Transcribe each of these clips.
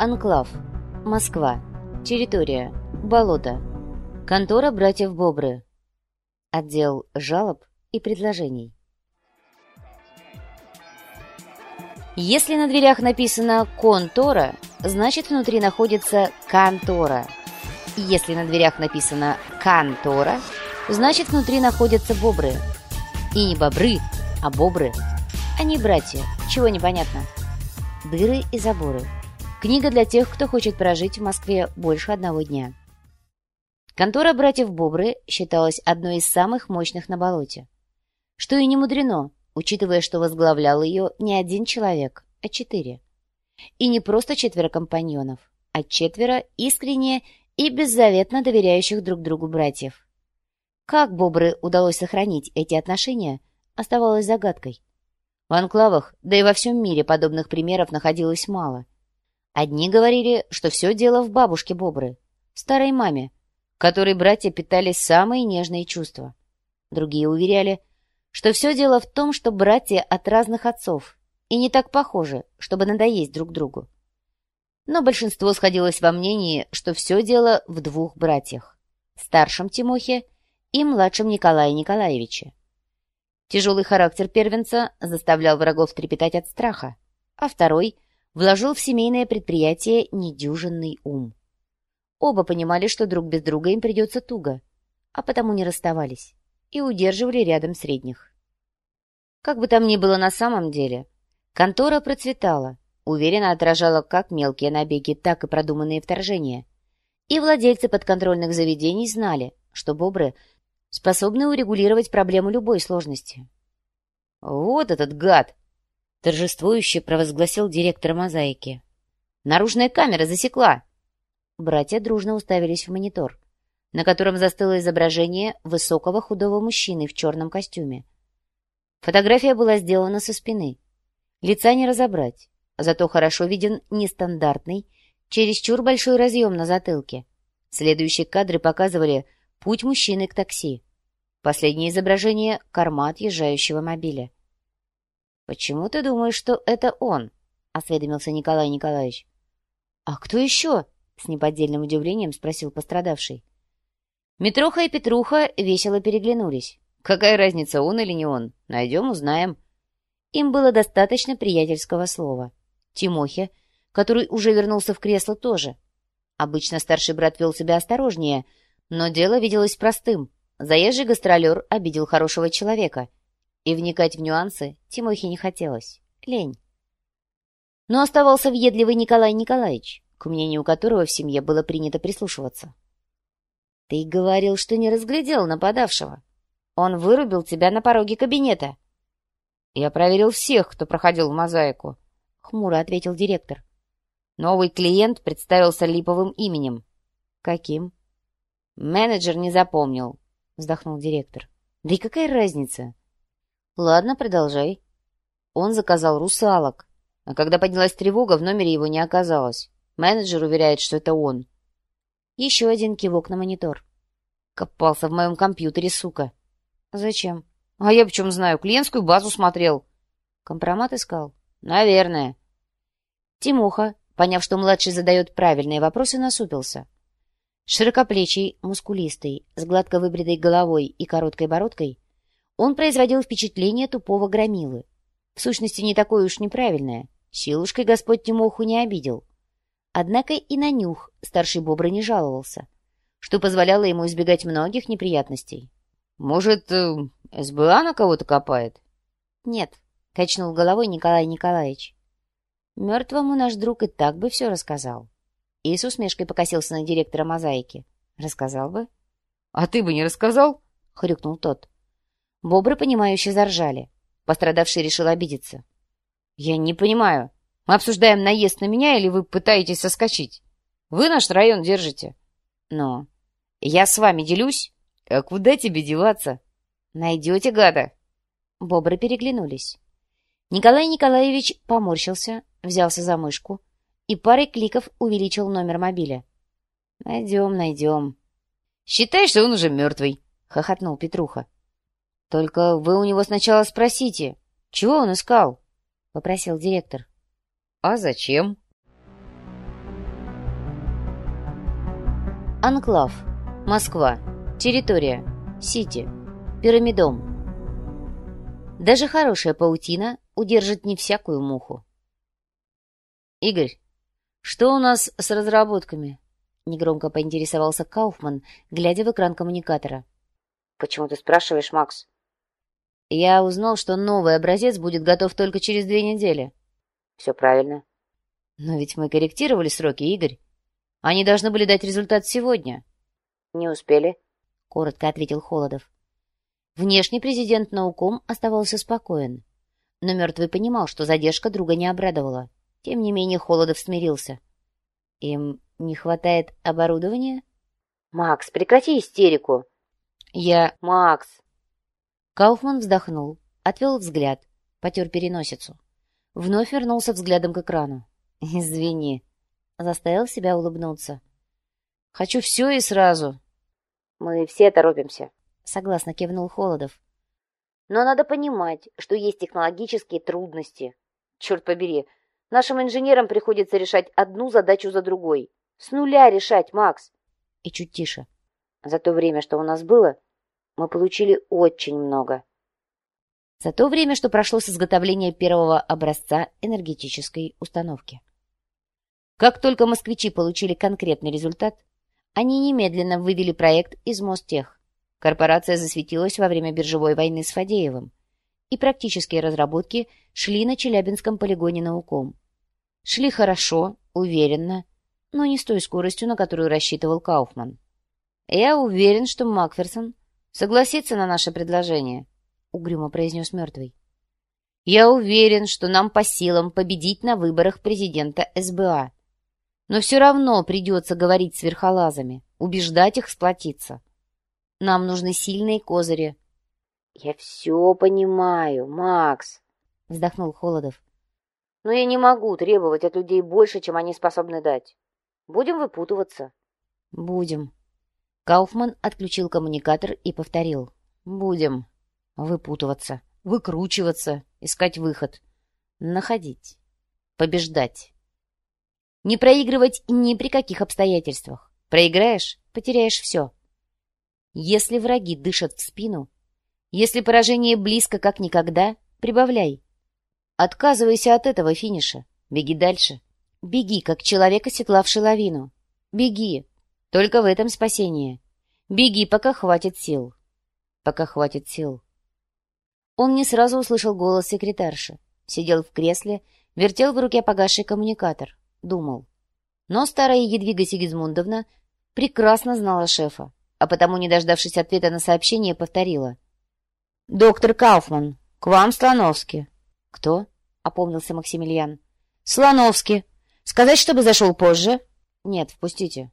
Анклав. Москва. Территория. Болото. Контора братьев Бобры. Отдел жалоб и предложений. Если на дверях написано «Контора», значит внутри находится «Контора». Если на дверях написано «Контора», значит внутри находятся бобры. И не бобры, а бобры. Они братья, чего непонятно. Дыры и заборы. Книга для тех, кто хочет прожить в Москве больше одного дня. Контора братьев Бобры считалась одной из самых мощных на болоте. Что и не мудрено, учитывая, что возглавлял ее не один человек, а четыре. И не просто четверо компаньонов, а четверо искренне и беззаветно доверяющих друг другу братьев. Как Бобры удалось сохранить эти отношения, оставалось загадкой. В анклавах, да и во всем мире подобных примеров находилось мало. Одни говорили, что все дело в бабушке Бобры, старой маме, которой братья питали самые нежные чувства. Другие уверяли, что все дело в том, что братья от разных отцов и не так похожи, чтобы надоесть друг другу. Но большинство сходилось во мнении, что все дело в двух братьях – старшем Тимохе и младшем Николае Николаевиче. Тяжелый характер первенца заставлял врагов трепетать от страха, а второй вложил в семейное предприятие недюжинный ум. Оба понимали, что друг без друга им придется туго, а потому не расставались и удерживали рядом средних. Как бы там ни было на самом деле, контора процветала, уверенно отражала как мелкие набеги, так и продуманные вторжения. И владельцы подконтрольных заведений знали, что бобры способны урегулировать проблему любой сложности. «Вот этот гад!» — торжествующе провозгласил директор мозаики. «Наружная камера засекла!» Братья дружно уставились в монитор, на котором застыло изображение высокого худого мужчины в черном костюме. Фотография была сделана со спины. Лица не разобрать, зато хорошо виден нестандартный, чересчур большой разъем на затылке. Следующие кадры показывали путь мужчины к такси. Последнее изображение — корма отъезжающего мобиля. «Почему ты думаешь, что это он?» — осведомился Николай Николаевич. «А кто еще?» — с неподдельным удивлением спросил пострадавший. Митроха и Петруха весело переглянулись. «Какая разница, он или не он? Найдем, узнаем». Им было достаточно приятельского слова. Тимохе, который уже вернулся в кресло, тоже. Обычно старший брат вел себя осторожнее, но дело виделось простым. Заезжий гастролер обидел хорошего человека. И вникать в нюансы Тимохе не хотелось. Лень. Но оставался въедливый Николай Николаевич к мнению которого в семье было принято прислушиваться. «Ты говорил, что не разглядел нападавшего. Он вырубил тебя на пороге кабинета». «Я проверил всех, кто проходил в мозаику», — хмуро ответил директор. Новый клиент представился липовым именем. «Каким?» «Менеджер не запомнил», — вздохнул директор. «Да и какая разница?» «Ладно, продолжай». Он заказал русалок, а когда поднялась тревога, в номере его не оказалось. Менеджер уверяет, что это он. Еще один кивок на монитор. Копался в моем компьютере, сука. Зачем? А я почем знаю, клиентскую базу смотрел. Компромат искал? Наверное. Тимоха, поняв, что младший задает правильные вопросы, насупился. Широкоплечий, мускулистый, с гладко выбритой головой и короткой бородкой, он производил впечатление тупого громилы. В сущности, не такое уж неправильное. Силушкой Господь Тимоху не обидел. Однако и на нюх старший бобр не жаловался, что позволяло ему избегать многих неприятностей. «Может, э, СБА на кого-то копает?» «Нет», — качнул головой Николай Николаевич. «Мертвому наш друг и так бы все рассказал». И с усмешкой покосился на директора мозаики. «Рассказал бы?» «А ты бы не рассказал?» — хрюкнул тот. Бобры, понимающе заржали. Пострадавший решил обидеться. «Я не понимаю. Мы обсуждаем наезд на меня или вы пытаетесь соскочить? Вы наш район держите. Но я с вами делюсь. А куда тебе деваться? Найдете гада. Бобры переглянулись. Николай Николаевич поморщился, взялся за мышку и парой кликов увеличил номер мобиля. «Найдем, найдем». «Считай, что он уже мертвый», — хохотнул Петруха. «Только вы у него сначала спросите, чего он искал?» — попросил директор. «А зачем?» Анклав. Москва. Территория. Сити. Пирамидом. Даже хорошая паутина удержит не всякую муху. «Игорь, что у нас с разработками?» Негромко поинтересовался Кауфман, глядя в экран коммуникатора. «Почему ты спрашиваешь, Макс?» «Я узнал, что новый образец будет готов только через две недели». «Все правильно». «Но ведь мы корректировали сроки, Игорь. Они должны были дать результат сегодня». «Не успели», — коротко ответил Холодов. Внешний президент науком оставался спокоен, но мертвый понимал, что задержка друга не обрадовала. Тем не менее Холодов смирился. «Им не хватает оборудования?» «Макс, прекрати истерику!» «Я...» «Макс!» Кауфман вздохнул, отвел взгляд, потер переносицу. Вновь вернулся взглядом к экрану. «Извини», — заставил себя улыбнуться. «Хочу все и сразу». «Мы все торопимся», — согласно кивнул Холодов. «Но надо понимать, что есть технологические трудности. Черт побери, нашим инженерам приходится решать одну задачу за другой. С нуля решать, Макс!» И чуть тише. «За то время, что у нас было, мы получили очень много. За то время, что прошло с изготовления первого образца энергетической установки. Как только москвичи получили конкретный результат, они немедленно вывели проект из Мостех. Корпорация засветилась во время биржевой войны с Фадеевым, и практические разработки шли на Челябинском полигоне науком. Шли хорошо, уверенно, но не с той скоростью, на которую рассчитывал Кауфман. Я уверен, что Макферсон согласится на наше предложение», — угрюмо произнес мертвый. «Я уверен, что нам по силам победить на выборах президента СБА. Но все равно придется говорить с верхолазами, убеждать их сплотиться. Нам нужны сильные козыри». «Я все понимаю, Макс», — вздохнул Холодов. «Но я не могу требовать от людей больше, чем они способны дать. Будем выпутываться». «Будем», Кауфман отключил коммуникатор и повторил. «Будем выпутываться, выкручиваться, искать выход, находить, побеждать. Не проигрывать ни при каких обстоятельствах. Проиграешь — потеряешь все. Если враги дышат в спину, если поражение близко как никогда, прибавляй. Отказывайся от этого финиша, беги дальше. Беги, как человек, оседлавший лавину. Беги, только в этом спасение. Беги, пока хватит сил. Пока хватит сил. Он не сразу услышал голос секретарши. Сидел в кресле, вертел в руке погасший коммуникатор. Думал. Но старая Едвига Сигизмундовна прекрасно знала шефа, а потому, не дождавшись ответа на сообщение, повторила. «Доктор Кауфман, к вам Слоновский». «Кто?» — опомнился Максимилиан. «Слоновский. Сказать, чтобы зашел позже?» «Нет, впустите».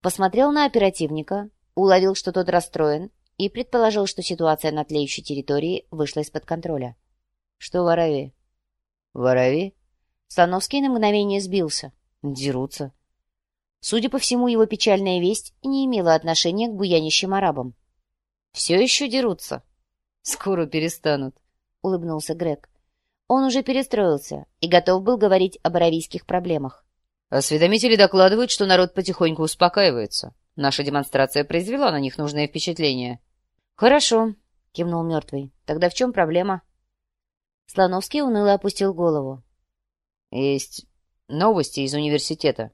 Посмотрел на оперативника, уловил, что тот расстроен, и предположил, что ситуация на тлеющей территории вышла из-под контроля. «Что ворови?» «Ворови?» Становский на мгновение сбился. Дерутся. Судя по всему, его печальная весть не имела отношения к буянищим арабам. «Все еще дерутся?» «Скоро перестанут», — улыбнулся Грег. Он уже перестроился и готов был говорить об аравийских проблемах. Осведомители докладывают, что народ потихоньку успокаивается. Наша демонстрация произвела на них нужное впечатление. «Хорошо», — кивнул мертвый. «Тогда в чем проблема?» Слоновский уныло опустил голову. «Есть новости из университета.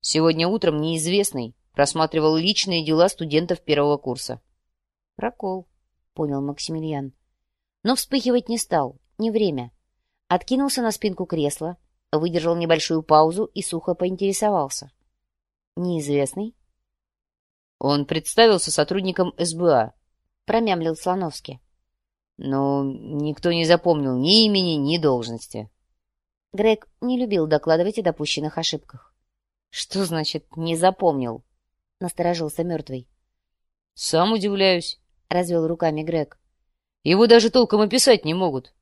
Сегодня утром неизвестный просматривал личные дела студентов первого курса». «Прокол», — понял Максимилиан. Но вспыхивать не стал, не время. Откинулся на спинку кресла, выдержал небольшую паузу и сухо поинтересовался. «Неизвестный?» «Он представился сотрудником СБА», — промямлил Слоновский. «Но никто не запомнил ни имени, ни должности». Грег не любил докладывать о допущенных ошибках. «Что значит «не запомнил»?» — насторожился мертвый. «Сам удивляюсь», — развел руками Грег. «Его даже толком описать не могут».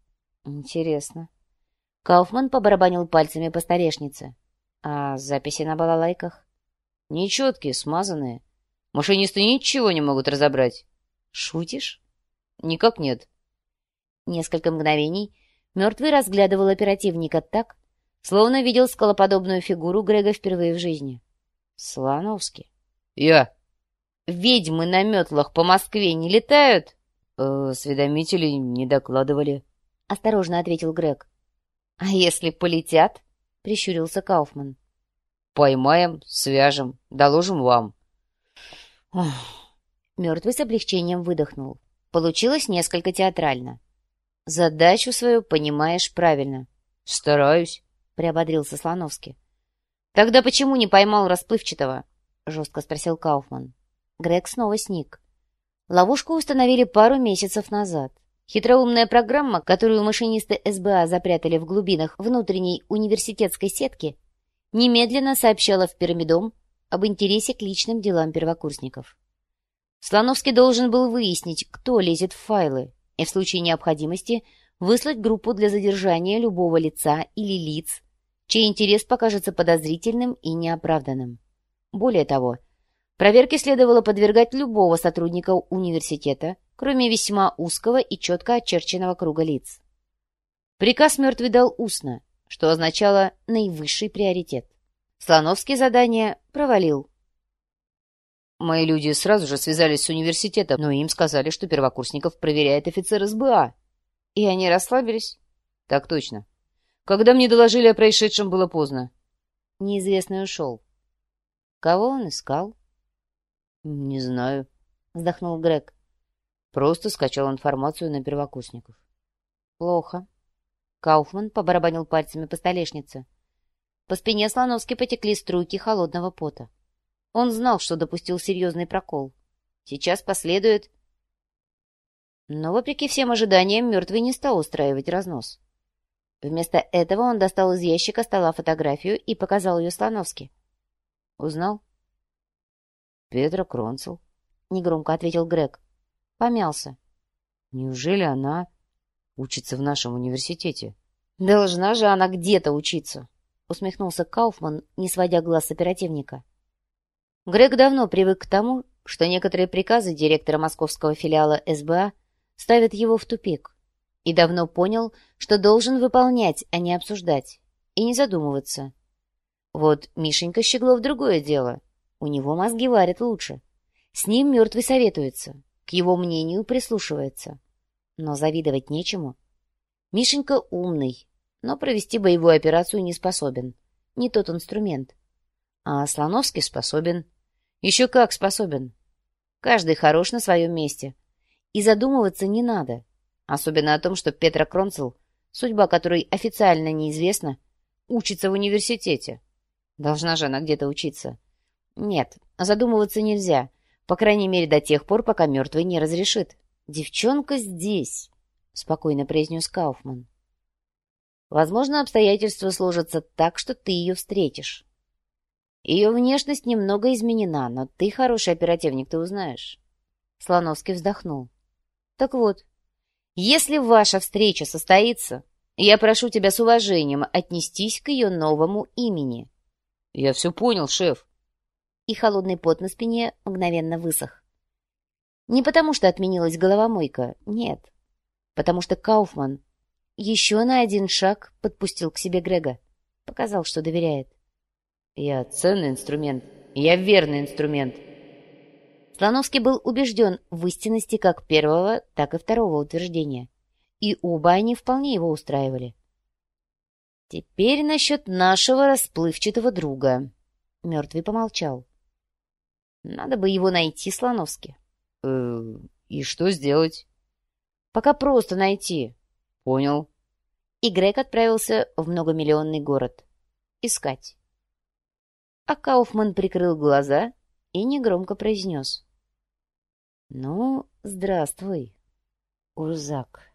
«Интересно», Кауфман побарабанил пальцами по столешнице. А записи на балалайках? Нечеткие, смазанные. Машинисты ничего не могут разобрать. Шутишь? Никак нет. Несколько мгновений мертвый разглядывал оперативника так, словно видел скалоподобную фигуру Грега впервые в жизни. Слановский. «Я». «Ведьмы на метлах по Москве не летают?» «Э, «Осведомители не докладывали», — осторожно ответил Грег. «А если полетят?» — прищурился Кауфман. «Поймаем, свяжем, доложим вам». Мертвый с облегчением выдохнул. Получилось несколько театрально. «Задачу свою понимаешь правильно». «Стараюсь», — приободрился Слоновский. «Тогда почему не поймал расплывчатого?» — жестко спросил Кауфман. Грег снова сник. Ловушку установили пару месяцев назад. Хитроумная программа, которую машинисты СБА запрятали в глубинах внутренней университетской сетки, немедленно сообщала в пирамидом об интересе к личным делам первокурсников. Слоновский должен был выяснить, кто лезет в файлы, и в случае необходимости выслать группу для задержания любого лица или лиц, чей интерес покажется подозрительным и неоправданным. Более того, проверке следовало подвергать любого сотрудника университета, кроме весьма узкого и четко очерченного круга лиц. Приказ мертвый дал устно, что означало наивысший приоритет. Слоновский задание провалил. Мои люди сразу же связались с университетом, но им сказали, что первокурсников проверяет офицер СБА. И они расслабились? Так точно. Когда мне доложили о происшедшем, было поздно. Неизвестный ушел. Кого он искал? Не знаю, вздохнул Грег. Просто скачал информацию на первокурсников. Плохо. Кауфман побарабанил пальцами по столешнице. По спине Слоновски потекли струйки холодного пота. Он знал, что допустил серьезный прокол. Сейчас последует... Но, вопреки всем ожиданиям, мертвый не стал устраивать разнос. Вместо этого он достал из ящика стола фотографию и показал ее Слоновски. «Узнал?» «Петра Кронцел», — негромко ответил Грег. Помялся. «Неужели она учится в нашем университете?» «Должна же она где-то учиться», — усмехнулся Кауфман, не сводя глаз с оперативника. Грег давно привык к тому, что некоторые приказы директора московского филиала СБА ставят его в тупик, и давно понял, что должен выполнять, а не обсуждать, и не задумываться. Вот Мишенька Щеглов другое дело. У него мозги варят лучше. С ним мертвый советуется, к его мнению прислушивается. Но завидовать нечему. Мишенька умный, но провести боевую операцию не способен. Не тот инструмент. А Слоновский способен. Еще как способен. Каждый хорош на своем месте. И задумываться не надо. Особенно о том, что Петра Кронцел, судьба которой официально неизвестна, учится в университете. Должна же она где-то учиться. Нет, задумываться нельзя. По крайней мере, до тех пор, пока мертвый не разрешит. «Девчонка здесь», — спокойно произнес Кауфман. «Возможно, обстоятельства сложатся так, что ты ее встретишь. Ее внешность немного изменена, но ты хороший оперативник, ты узнаешь. Слоновский вздохнул. Так вот, если ваша встреча состоится, я прошу тебя с уважением отнестись к ее новому имени. Я все понял, шеф. И холодный пот на спине мгновенно высох. Не потому, что отменилась головомойка, нет. Потому что Кауфман еще на один шаг подпустил к себе Грега. Показал, что доверяет. Я ценный инструмент. Я верный инструмент. Слоновский был убежден в истинности как первого, так и второго утверждения. И оба они вполне его устраивали. Теперь насчет нашего расплывчатого друга. Мертвый помолчал. Надо бы его найти, Слоновский. Э, и что сделать? Пока просто найти. Понял. И Грег отправился в многомиллионный город. Искать а Кауфман прикрыл глаза и негромко произнес. «Ну, здравствуй, Урзак».